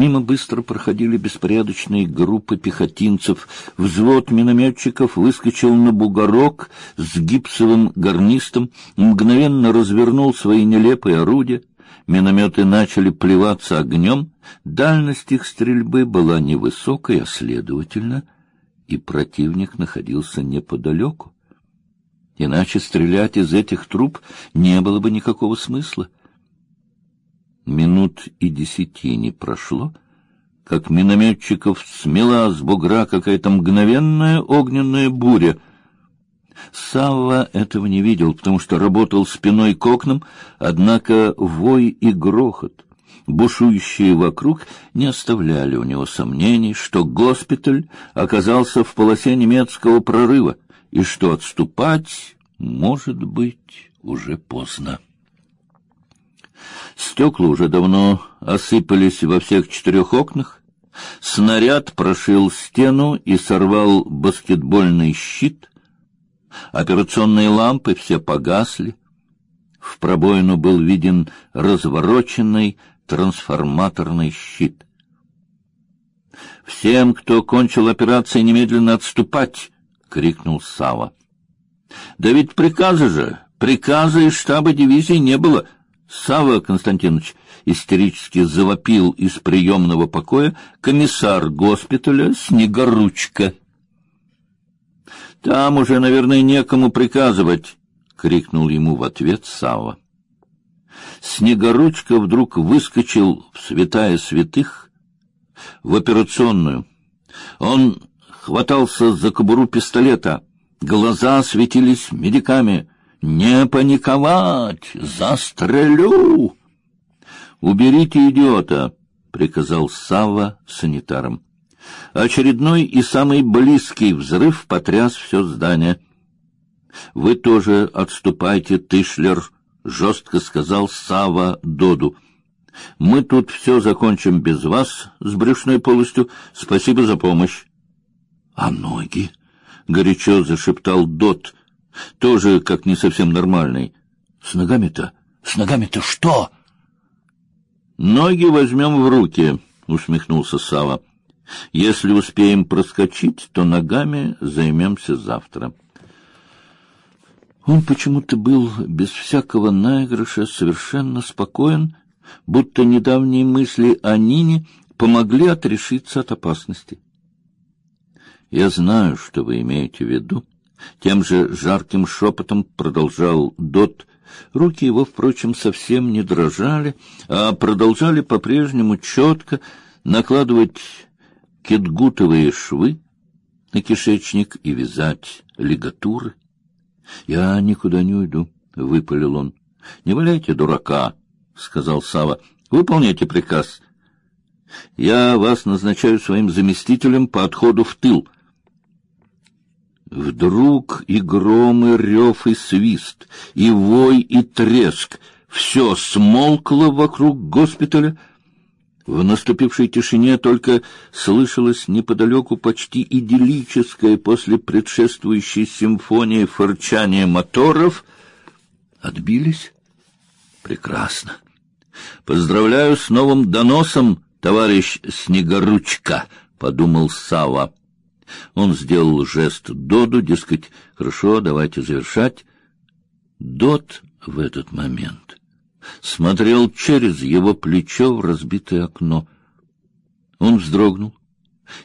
Мимо быстро проходили беспорядочные группы пехотинцев. Взвод минометчиков выскочил на бугорок с гипсовым гарнистом, мгновенно развернул свои нелепые орудия. Минометы начали плеваться огнем. Дальность их стрельбы была невысокой, а следовательно, и противник находился неподалеку. Иначе стрелять из этих труб не было бы никакого смысла. Минут и десяти не прошло, как минометчиков смела с бугра какая-то мгновенная огненная буря. Савва этого не видел, потому что работал спиной к окнам, однако вой и грохот, бушующие вокруг, не оставляли у него сомнений, что госпиталь оказался в полосе немецкого прорыва и что отступать, может быть, уже поздно. Стекла уже давно осыпались во всех четырех окнах. Снаряд прошил стену и сорвал баскетбольный щит. Операционные лампы все погасли. В пробоину был виден развороченный трансформаторный щит. Всем, кто кончил операцию, немедленно отступать, крикнул Сава. Да ведь приказа же, приказа из штаба дивизии не было. Сава Константинович истерически завопил из приемного покоя комиссар госпиталя Снегоручка. Там уже, наверное, некому приказывать, крикнул ему в ответ Сава. Снегоручка вдруг выскочил в святая святых в операционную. Он хватался за кобуру пистолета. Глаза светились медиками. «Не паниковать! Застрелю!» «Уберите идиота!» — приказал Савва санитарам. Очередной и самый близкий взрыв потряс все здание. «Вы тоже отступайте, Тышлер!» — жестко сказал Сава Доду. «Мы тут все закончим без вас с брюшной полостью. Спасибо за помощь». «А ноги?» горячо зашептал Дот, тоже как не совсем нормальный. С ногами-то, с ногами-то что? Ноги возьмем в руки, усмехнулся Сава. Если успеем проскочить, то ногами займемся завтра. Он почему-то был без всякого наигрыша совершенно спокоен, будто недавние мысли о Нине помогли отрешиться от опасности. Я знаю, что вы имеете в виду. Тем же жарким шепотом продолжал Дот. Руки его, впрочем, совсем не дрожали, а продолжали по-прежнему четко накладывать кетгутовые швы на кишечник и вязать лигатуры. Я никуда не уйду, выпалил он. Не валяйте дурака, сказал Сава. Выполняйте приказ. Я вас назначаю своим заместителем по отходу в тыл. Вдруг и гром, и рев, и свист, и вой, и треск — все смолкло вокруг госпиталя. В наступившей тишине только слышалось неподалеку почти идиллическое после предшествующей симфонии фырчание моторов. Отбились? Прекрасно. Поздравляю с новым доносом, товарищ Снегоручка, — подумал Сава. Он сделал жест Доду, дескать, хорошо, давайте завершать. Дод в этот момент смотрел через его плечо в разбитое окно. Он вздрогнул,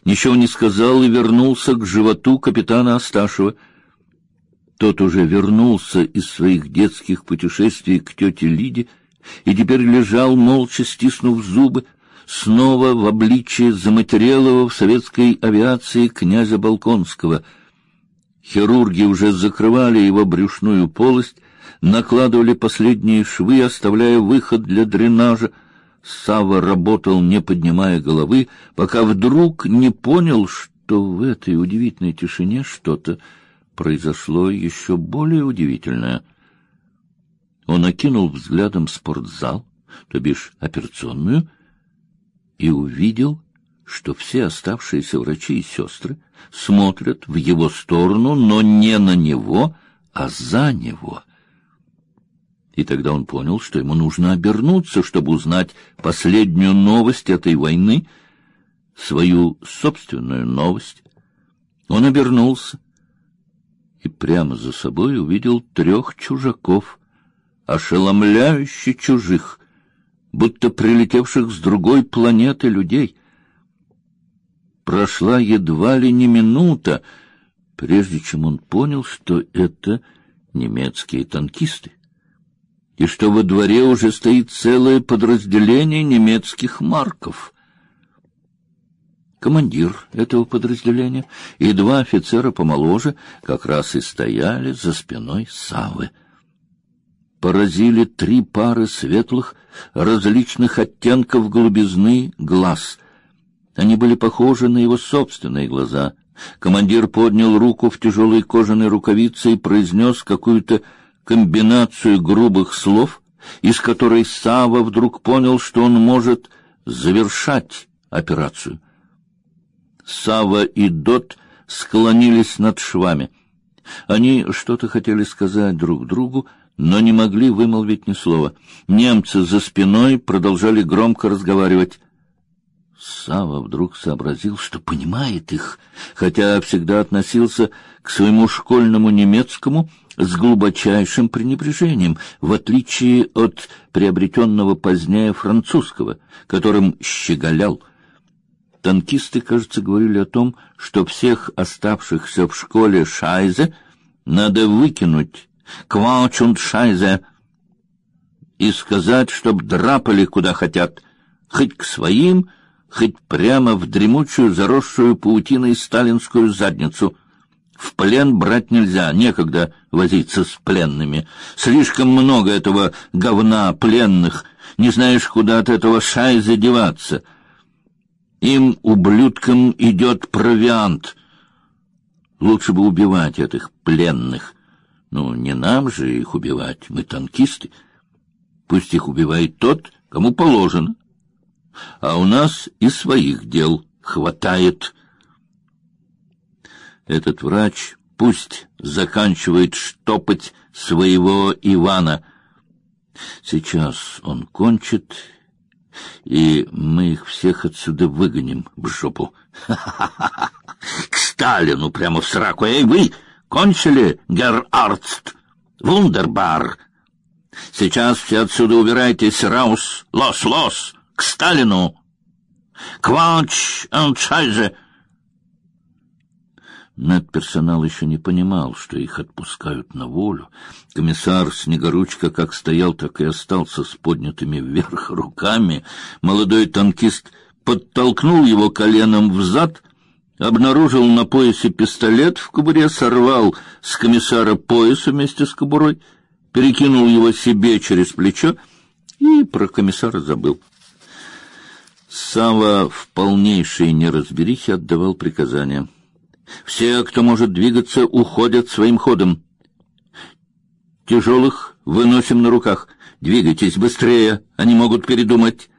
ничего не сказал и вернулся к животу капитана Асташева. Тот уже вернулся из своих детских путешествий к тете Лиде и теперь лежал молча, стиснув зубы, снова в обличье заматерелого в советской авиации князя Балконского. Хирурги уже закрывали его брюшную полость, накладывали последние швы, оставляя выход для дренажа. Сава работал, не поднимая головы, пока вдруг не понял, что в этой удивительной тишине что-то произошло еще более удивительное. Он окинул взглядом спортзал, то бишь операционную, и увидел, что все оставшиеся врачи и сестры смотрят в его сторону, но не на него, а за него. И тогда он понял, что ему нужно обернуться, чтобы узнать последнюю новость этой войны, свою собственную новость. Он обернулся и прямо за собой увидел трех чужаков, ошеломляюще чужих, будто прилетевших с другой планеты людей. Прошла едва ли не минута, прежде чем он понял, что это немецкие танкисты, и что во дворе уже стоит целое подразделение немецких марков. Командир этого подразделения и два офицера помоложе как раз и стояли за спиной Савы. Поразили три пары светлых, различных оттенков голубизны глаз. Они были похожи на его собственные глаза — Командир поднял руку в тяжелой кожаной рукавице и произнес какую-то комбинацию грубых слов, из которой Сава вдруг понял, что он может завершать операцию. Сава и Дот склонились над швами. Они что-то хотели сказать друг другу, но не могли вымолвить ни слова. Немцы за спиной продолжали громко разговаривать. Сава вдруг сообразил, что понимает их, хотя всегда относился к своему школьному немецкому с глубочайшим пренебрежением, в отличие от приобретенного позднее французского, которым щеголял. Танкисты, кажется, говорили о том, что всех оставшихся в школе шайзе надо выкинуть, квауч und шайзе, и сказать, чтоб драпали куда хотят, хоть к своим, хоть прямо в дремучую, заросшую паутиной сталинскую задницу. В плен брать нельзя, некогда возиться с пленными. Слишком много этого говна пленных, не знаешь, куда от этого шай задеваться. Им, ублюдкам, идет провиант. Лучше бы убивать этих пленных. Ну, не нам же их убивать, мы танкисты. Пусть их убивает тот, кому положено а у нас и своих дел хватает. Этот врач пусть заканчивает штопать своего Ивана. Сейчас он кончит, и мы их всех отсюда выгоним в жопу. К Сталину прямо в сраку. Эй, вы кончили, герр Арцт? Вундербар! Сейчас все отсюда убирайтесь, раус, лос, лос! к Сталину! Кванч Анчайзе! Медперсонал еще не понимал, что их отпускают на волю. Комиссар Снегоручка как стоял, так и остался с поднятыми вверх руками. Молодой танкист подтолкнул его коленом в зад, обнаружил на поясе пистолет в кобуре, сорвал с комиссара пояс вместе с кобурой, перекинул его себе через плечо и про комиссара забыл. Сава в полнейшей неразберихе отдавал приказания. Все, кто может двигаться, уходят своим ходом. Тяжелых выносим на руках. Двигайтесь быстрее, они могут передумать.